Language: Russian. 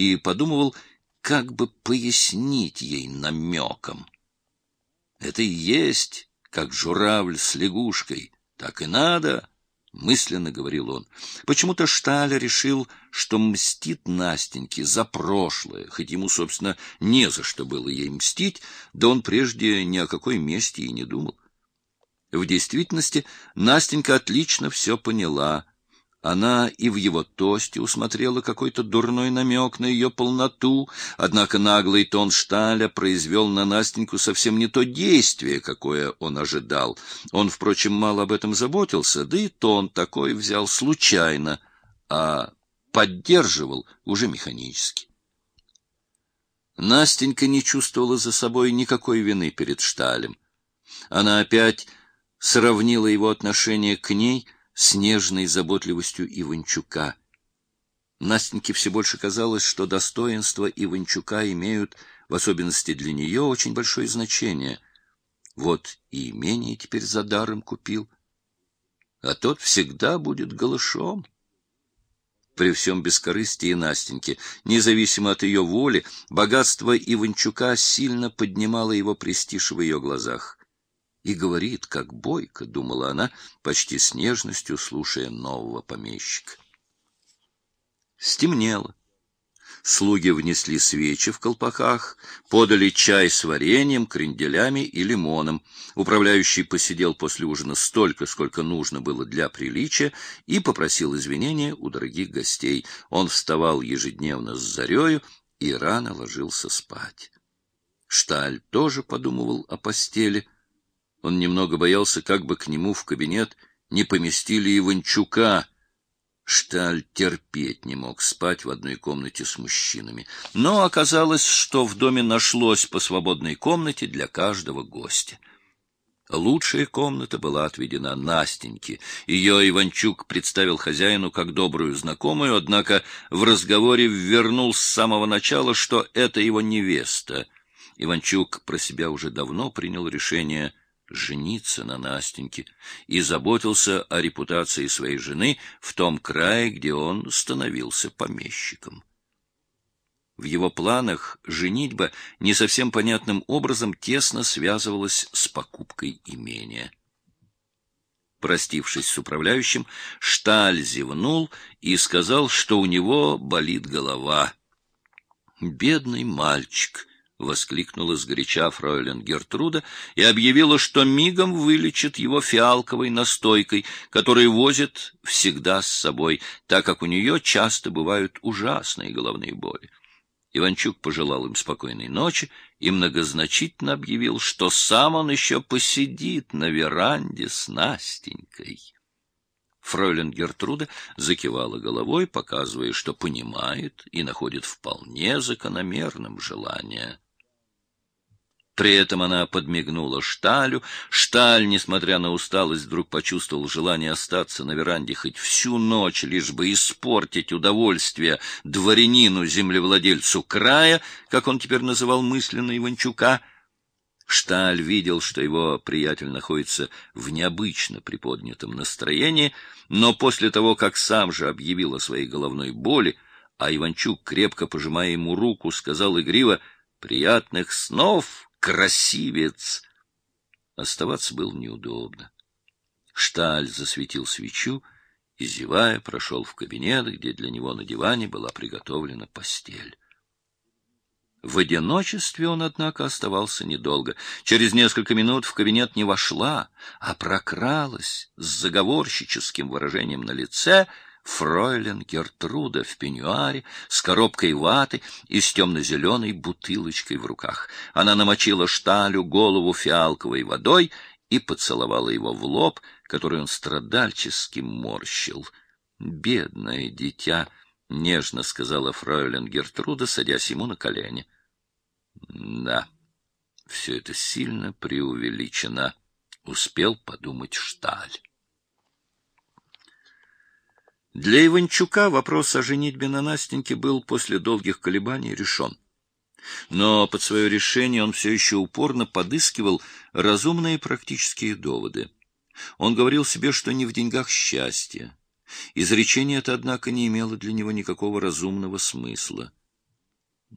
и подумывал, как бы пояснить ей намеком. Это и есть, как журавль с лягушкой, так и надо, — мысленно говорил он. Почему-то Шталь решил, что мстит Настеньке за прошлое, хоть ему, собственно, не за что было ей мстить, да он прежде ни о какой мести и не думал. В действительности Настенька отлично все поняла. Она и в его тосте усмотрела какой-то дурной намек на ее полноту, однако наглый тон Шталя произвел на Настеньку совсем не то действие, какое он ожидал. Он, впрочем, мало об этом заботился, да и тон такой взял случайно, а поддерживал уже механически. Настенька не чувствовала за собой никакой вины перед Шталем. Она опять сравнила его отношение к ней с нежной заботливостью Иванчука. Настеньке все больше казалось, что достоинства Иванчука имеют, в особенности для нее, очень большое значение. Вот и имение теперь за даром купил, а тот всегда будет голышом. При всем бескорыстии Настеньки, независимо от ее воли, богатство Иванчука сильно поднимало его престиж в ее глазах и говорит, как бойко, — думала она, почти с нежностью слушая нового помещика. Стемнело. Слуги внесли свечи в колпаках, подали чай с вареньем, кренделями и лимоном. Управляющий посидел после ужина столько, сколько нужно было для приличия, и попросил извинения у дорогих гостей. Он вставал ежедневно с зарею и рано ложился спать. Шталь тоже подумывал о постели — он немного боялся, как бы к нему в кабинет не поместили Иванчука. Шталь терпеть не мог спать в одной комнате с мужчинами. Но оказалось, что в доме нашлось по свободной комнате для каждого гостя. Лучшая комната была отведена Настеньке. Ее Иванчук представил хозяину как добрую знакомую, однако в разговоре вернул с самого начала, что это его невеста. Иванчук про себя уже давно принял решение жениться на Настеньке и заботился о репутации своей жены в том крае, где он становился помещиком. В его планах женитьба не совсем понятным образом тесно связывалась с покупкой имения. Простившись с управляющим, Шталь зевнул и сказал, что у него болит голова. Бедный мальчик, — воскликнула сгоряча фройлен Гертруда и объявила, что мигом вылечит его фиалковой настойкой, которую возит всегда с собой, так как у нее часто бывают ужасные головные боли. Иванчук пожелал им спокойной ночи и многозначительно объявил, что сам он еще посидит на веранде с Настенькой. Фройлен Гертруда закивала головой, показывая, что понимает и находит вполне закономерным желание. При этом она подмигнула Шталю. Шталь, несмотря на усталость, вдруг почувствовал желание остаться на веранде хоть всю ночь, лишь бы испортить удовольствие дворянину-землевладельцу края, как он теперь называл мысленно Иванчука. Шталь видел, что его приятель находится в необычно приподнятом настроении, но после того, как сам же объявил о своей головной боли, а Иванчук, крепко пожимая ему руку, сказал игриво «Приятных снов!» Красивец! Оставаться было неудобно. Шталь засветил свечу и, зевая, прошел в кабинет, где для него на диване была приготовлена постель. В одиночестве он, однако, оставался недолго. Через несколько минут в кабинет не вошла, а прокралась с заговорщическим выражением на лице — фройлен Гертруда в пеньюаре с коробкой ваты и с темно-зеленой бутылочкой в руках. Она намочила шталю голову фиалковой водой и поцеловала его в лоб, который он страдальчески морщил. «Бедное дитя!» — нежно сказала фройлен Гертруда, садясь ему на колени. «Да, все это сильно преувеличено», — успел подумать Шталь. Для Иванчука вопрос о женитьбе на Настеньке был после долгих колебаний решен. Но под свое решение он все еще упорно подыскивал разумные практические доводы. Он говорил себе, что не в деньгах счастье. Изречение это, однако, не имело для него никакого разумного смысла.